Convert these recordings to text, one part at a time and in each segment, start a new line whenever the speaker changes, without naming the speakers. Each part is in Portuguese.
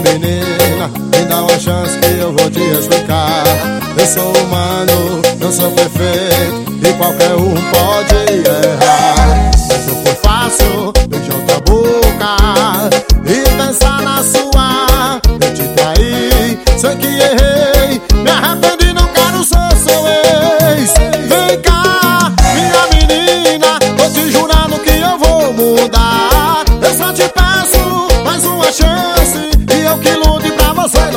menina, me dá uma chance que eu vou te explicar. Eu sou humano, não sou perfeito, e qualquer um pode errar. Mas eu for fácil beijar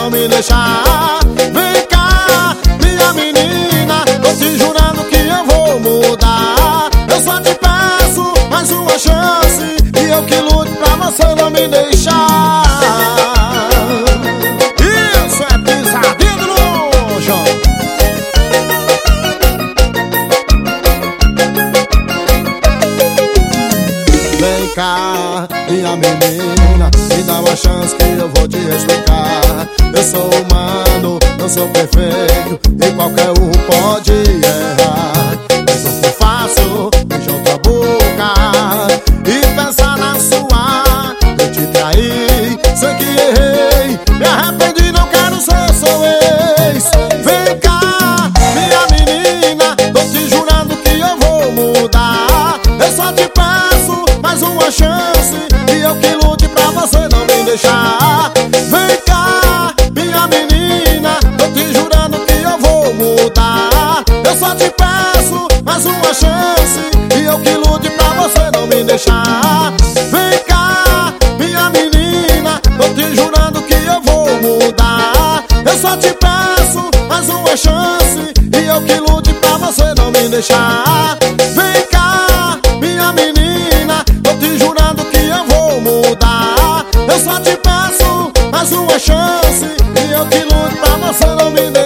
não me deixar. Vem cá, minha menina, tô te jurando que eu vou mudar. Eu só te peço mais uma chance e eu que lute pra você não me deixar. Isso é pisadinha no chão. Vem cá, minha menina, me dá uma chance que eu vou te explicar. Eu sou humano, não sou perfeito, e qualquer um pode errar. só te peço mais uma chance. E eu que lute pra você não me deixar. Vem cá, minha menina Tô te jurando que eu vou mudar. Eu só te peço mais uma chance. E eu que lute pra você não me deixar. Vem cá, minha menina Tô te jurando que eu vou mudar. Eu só te peço mais uma chance. E eu que lute pra você não me deixar